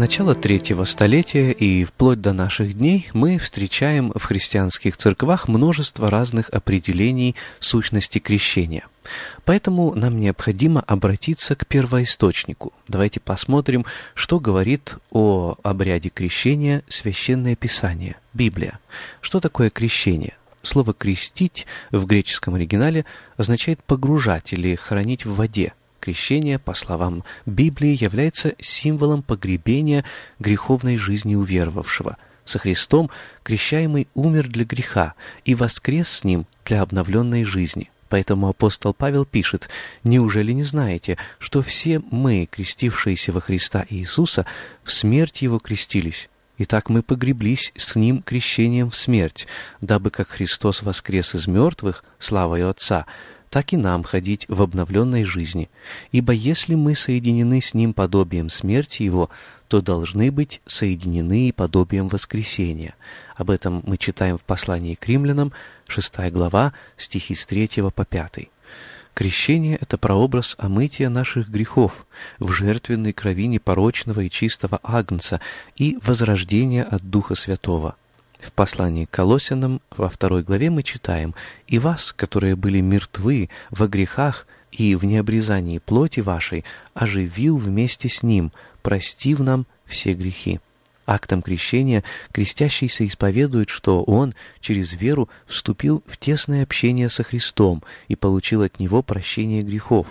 Начала третьего столетия и вплоть до наших дней мы встречаем в христианских церквах множество разных определений сущности крещения. Поэтому нам необходимо обратиться к первоисточнику. Давайте посмотрим, что говорит о обряде крещения Священное Писание, Библия. Что такое крещение? Слово «крестить» в греческом оригинале означает «погружать» или «хранить в воде». Крещение, по словам Библии, является символом погребения греховной жизни уверовавшего. Со Христом крещаемый умер для греха и воскрес с ним для обновленной жизни. Поэтому апостол Павел пишет, «Неужели не знаете, что все мы, крестившиеся во Христа Иисуса, в смерть Его крестились?» Итак, мы погреблись с Ним крещением в смерть, дабы как Христос воскрес из мертвых, славою Отца, так и нам ходить в обновленной жизни. Ибо если мы соединены с Ним подобием смерти Его, то должны быть соединены и подобием воскресения. Об этом мы читаем в послании к римлянам, 6 глава, стихи с 3 по 5. Крещение — это прообраз омытия наших грехов в жертвенной крови непорочного и чистого Агнца и возрождения от Духа Святого. В послании к Колосинам во второй главе мы читаем «И вас, которые были мертвы во грехах и в необрезании плоти вашей, оживил вместе с Ним, простив нам все грехи». Актом крещения крестящийся исповедует, что он через веру вступил в тесное общение со Христом и получил от Него прощение грехов.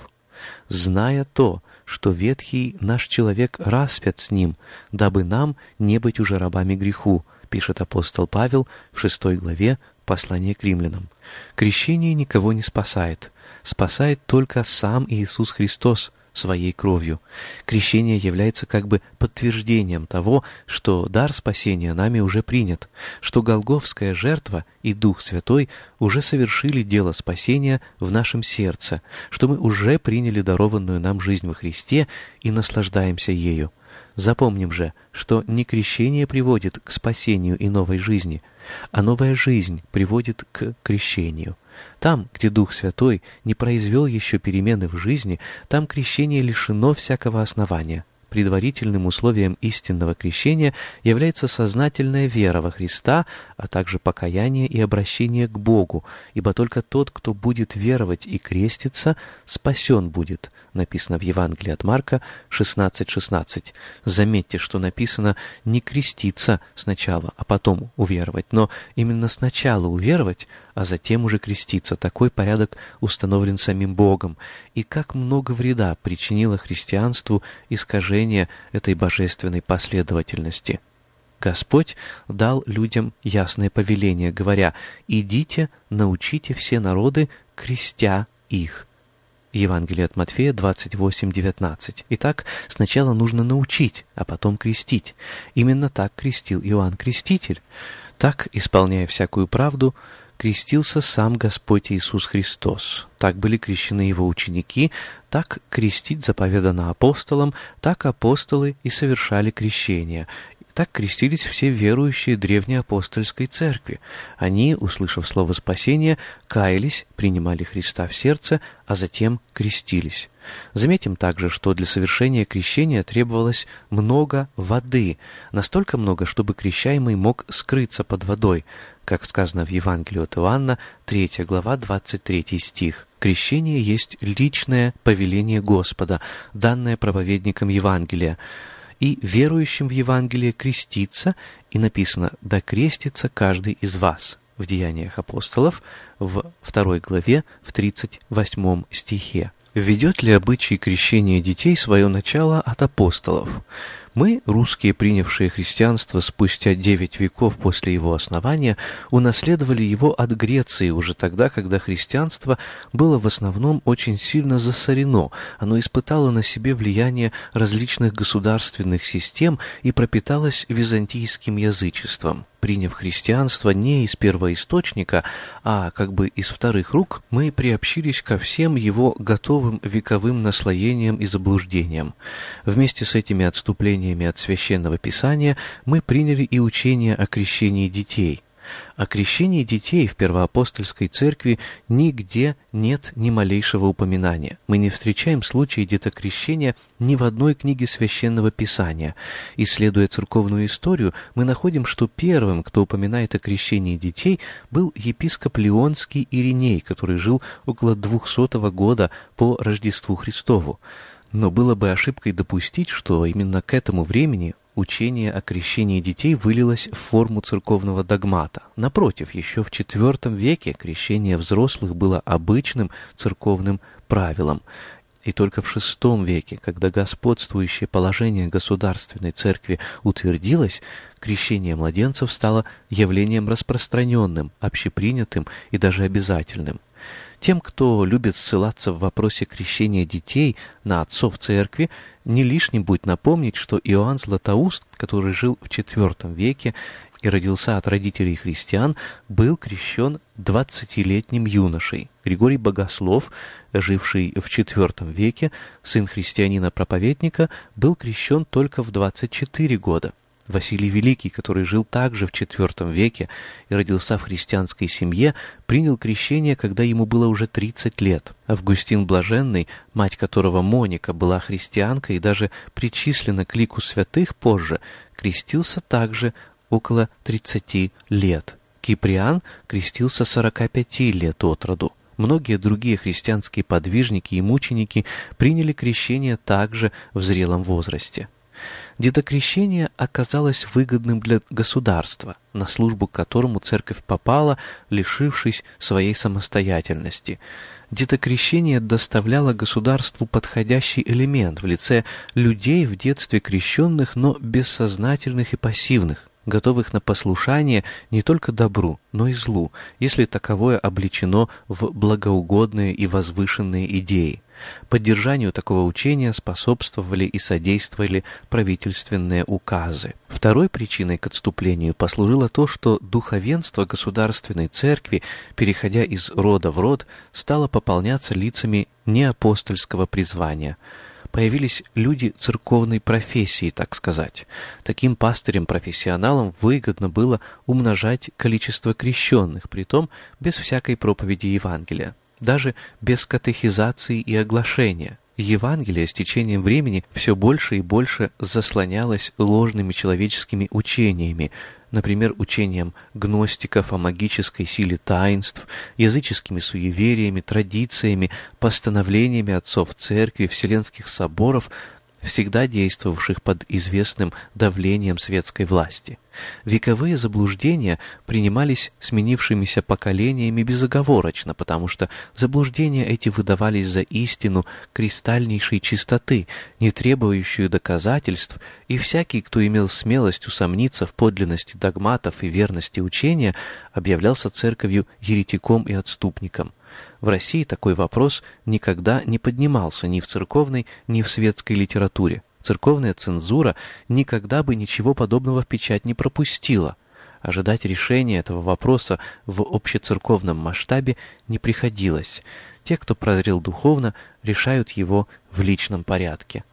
Зная то, что ветхий наш человек распят с Ним, дабы нам не быть уже рабами греху, пишет апостол Павел в шестой главе послания к римлянам. Крещение никого не спасает. Спасает только сам Иисус Христос своей кровью. Крещение является как бы подтверждением того, что дар спасения нами уже принят, что Голговская жертва и Дух Святой уже совершили дело спасения в нашем сердце, что мы уже приняли дарованную нам жизнь во Христе и наслаждаемся ею. Запомним же, что не крещение приводит к спасению и новой жизни, а новая жизнь приводит к крещению. Там, где Дух Святой не произвел еще перемены в жизни, там крещение лишено всякого основания. Предварительным условием истинного крещения является сознательная вера во Христа, а также покаяние и обращение к Богу, ибо только тот, кто будет веровать и креститься, спасен будет, написано в Евангелии от Марка 16.16. .16. Заметьте, что написано не креститься сначала, а потом уверовать, но именно сначала уверовать, а затем уже креститься. Такой порядок установлен самим Богом. И как много вреда причинило христианству искажение этой божественной последовательности. Господь дал людям ясное повеление, говоря, «Идите, научите все народы, крестя их». Евангелие от Матфея 28:19. Итак, сначала нужно научить, а потом крестить. Именно так крестил Иоанн Креститель. Так, исполняя всякую правду, крестился сам Господь Иисус Христос. Так были крещены его ученики, так крестить заповедано апостолам, так апостолы и совершали крещение. Так крестились все верующие древнеапостольской церкви. Они, услышав слово спасения, каялись, принимали Христа в сердце, а затем крестились. Заметим также, что для совершения крещения требовалось много воды, настолько много, чтобы крещаемый мог скрыться под водой, как сказано в Евангелии от Иоанна, 3 глава, 23 стих. Крещение есть личное повеление Господа, данное проповедникам Евангелия и верующим в Евангелие креститься, и написано «Да крестится каждый из вас» в Деяниях апостолов в 2 главе в 38 стихе. Ведет ли обычай крещения детей свое начало от апостолов? Мы, русские, принявшие христианство спустя девять веков после его основания, унаследовали его от Греции уже тогда, когда христианство было в основном очень сильно засорено, оно испытало на себе влияние различных государственных систем и пропиталось византийским язычеством приняв христианство не из первоисточника, а как бы из вторых рук, мы приобщились ко всем его готовым вековым наслоениям и заблуждениям. Вместе с этими отступлениями от Священного Писания мы приняли и учение о крещении детей – о крещении детей в Первоапостольской церкви нигде нет ни малейшего упоминания. Мы не встречаем случаи детокрещения ни в одной книге Священного Писания. Исследуя церковную историю, мы находим, что первым, кто упоминает о крещении детей, был епископ Леонский Ириней, который жил около 200 года по Рождеству Христову. Но было бы ошибкой допустить, что именно к этому времени учение о крещении детей вылилось в форму церковного догмата. Напротив, еще в IV веке крещение взрослых было обычным церковным правилом. И только в VI веке, когда господствующее положение государственной церкви утвердилось, крещение младенцев стало явлением распространенным, общепринятым и даже обязательным. Тем, кто любит ссылаться в вопросе крещения детей на отцов церкви, не лишним будет напомнить, что Иоанн Златоуст, который жил в IV веке и родился от родителей христиан, был крещен двадцатилетним юношей. Григорий Богослов, живший в IV веке, сын христианина-проповедника, был крещен только в 24 года. Василий Великий, который жил также в IV веке и родился в христианской семье, принял крещение, когда ему было уже 30 лет. Августин Блаженный, мать которого Моника была христианкой и даже причислена к лику святых позже, крестился также около 30 лет. Киприан крестился 45 лет от роду. Многие другие христианские подвижники и мученики приняли крещение также в зрелом возрасте. Детокрещение оказалось выгодным для государства, на службу к которому церковь попала, лишившись своей самостоятельности. Детокрещение доставляло государству подходящий элемент в лице людей в детстве крещенных, но бессознательных и пассивных готовых на послушание не только добру, но и злу, если таковое облечено в благоугодные и возвышенные идеи. Поддержанию такого учения способствовали и содействовали правительственные указы. Второй причиной к отступлению послужило то, что духовенство государственной церкви, переходя из рода в род, стало пополняться лицами неапостольского призвания – появились люди церковной профессии, так сказать. Таким пастырям-профессионалам выгодно было умножать количество крещенных, притом без всякой проповеди Евангелия, даже без катехизации и оглашения. Евангелие с течением времени все больше и больше заслонялось ложными человеческими учениями, например, учением гностиков о магической силе таинств, языческими суевериями, традициями, постановлениями отцов церкви, вселенских соборов, всегда действовавших под известным давлением светской власти. Вековые заблуждения принимались сменившимися поколениями безоговорочно, потому что заблуждения эти выдавались за истину кристальнейшей чистоты, не требующую доказательств, и всякий, кто имел смелость усомниться в подлинности догматов и верности учения, объявлялся церковью еретиком и отступником. В России такой вопрос никогда не поднимался ни в церковной, ни в светской литературе. Церковная цензура никогда бы ничего подобного в печать не пропустила. Ожидать решения этого вопроса в общецерковном масштабе не приходилось. Те, кто прозрел духовно, решают его в личном порядке.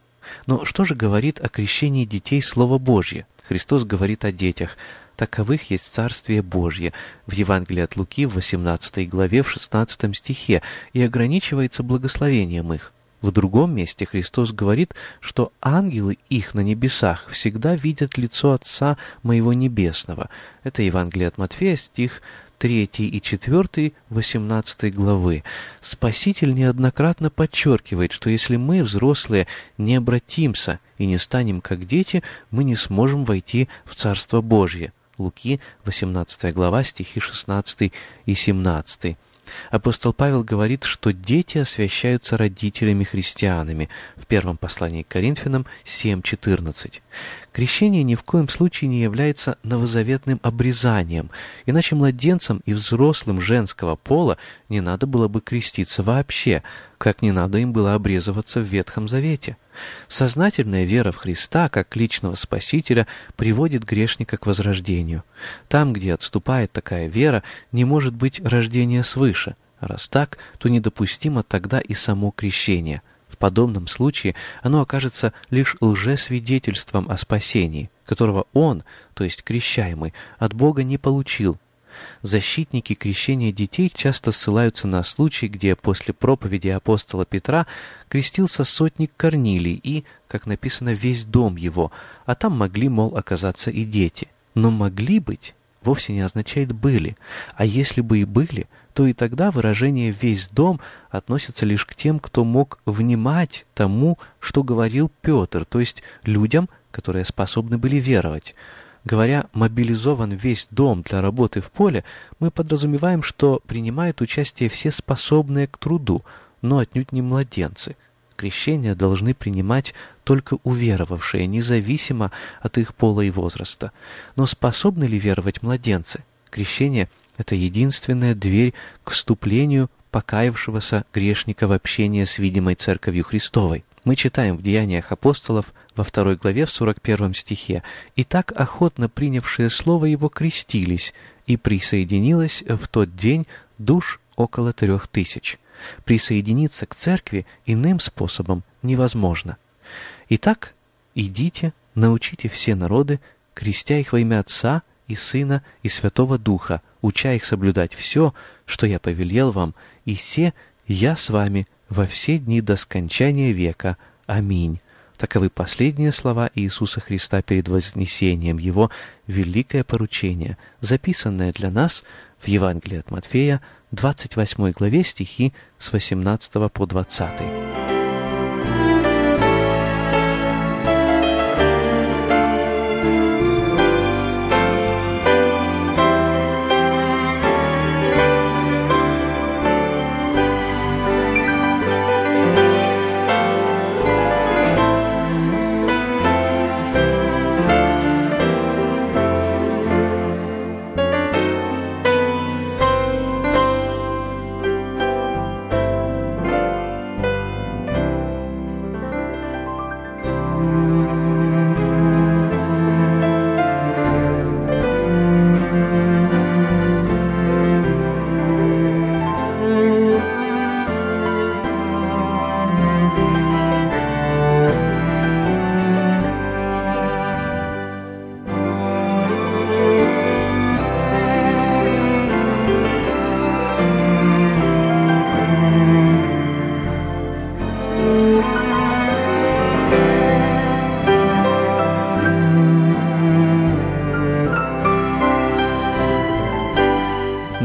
Но что же говорит о крещении детей Слово Божье? Христос говорит о детях. Таковых есть Царствие Божье в Евангелии от Луки в 18 главе в 16 стихе и ограничивается благословением их. В другом месте Христос говорит, что ангелы их на небесах всегда видят лицо Отца Моего Небесного. Это Евангелие от Матфея, стих 3 и 4 18 главы. Спаситель неоднократно подчеркивает, что если мы, взрослые, не обратимся и не станем как дети, мы не сможем войти в Царство Божье. Луки, 18 глава, стихи 16 и 17. Апостол Павел говорит, что дети освящаются родителями-христианами в первом послании к Коринфянам 7.14. Крещение ни в коем случае не является новозаветным обрезанием, иначе младенцам и взрослым женского пола не надо было бы креститься вообще, как не надо им было обрезываться в Ветхом Завете. Сознательная вера в Христа как личного Спасителя приводит грешника к возрождению. Там, где отступает такая вера, не может быть рождения свыше. Раз так, то недопустимо тогда и само крещение. В подобном случае оно окажется лишь лжесвидетельством о спасении, которого он, то есть крещаемый, от Бога не получил, Защитники крещения детей часто ссылаются на случай, где после проповеди апостола Петра крестился сотник Корнилий и, как написано, весь дом его, а там могли, мол, оказаться и дети. Но «могли быть» вовсе не означает «были», а если бы и были, то и тогда выражение «весь дом» относится лишь к тем, кто мог внимать тому, что говорил Петр, то есть людям, которые способны были веровать. Говоря «мобилизован весь дом для работы в поле», мы подразумеваем, что принимают участие все способные к труду, но отнюдь не младенцы. Крещение должны принимать только уверовавшие, независимо от их пола и возраста. Но способны ли веровать младенцы? Крещение — это единственная дверь к вступлению покаявшегося грешника в общение с видимой Церковью Христовой. Мы читаем в Деяниях апостолов во второй главе в 41 стихе «И так охотно принявшие слово его крестились, и присоединилось в тот день душ около трех тысяч». Присоединиться к церкви иным способом невозможно. Итак, идите, научите все народы, крестя их во имя Отца и Сына и Святого Духа, уча их соблюдать все, что я повелел вам, и все я с вами во все дни до скончания века. Аминь. Таковы последние слова Иисуса Христа перед вознесением Его великое поручение, записанное для нас в Евангелии от Матфея, 28 главе стихи с 18 по 20.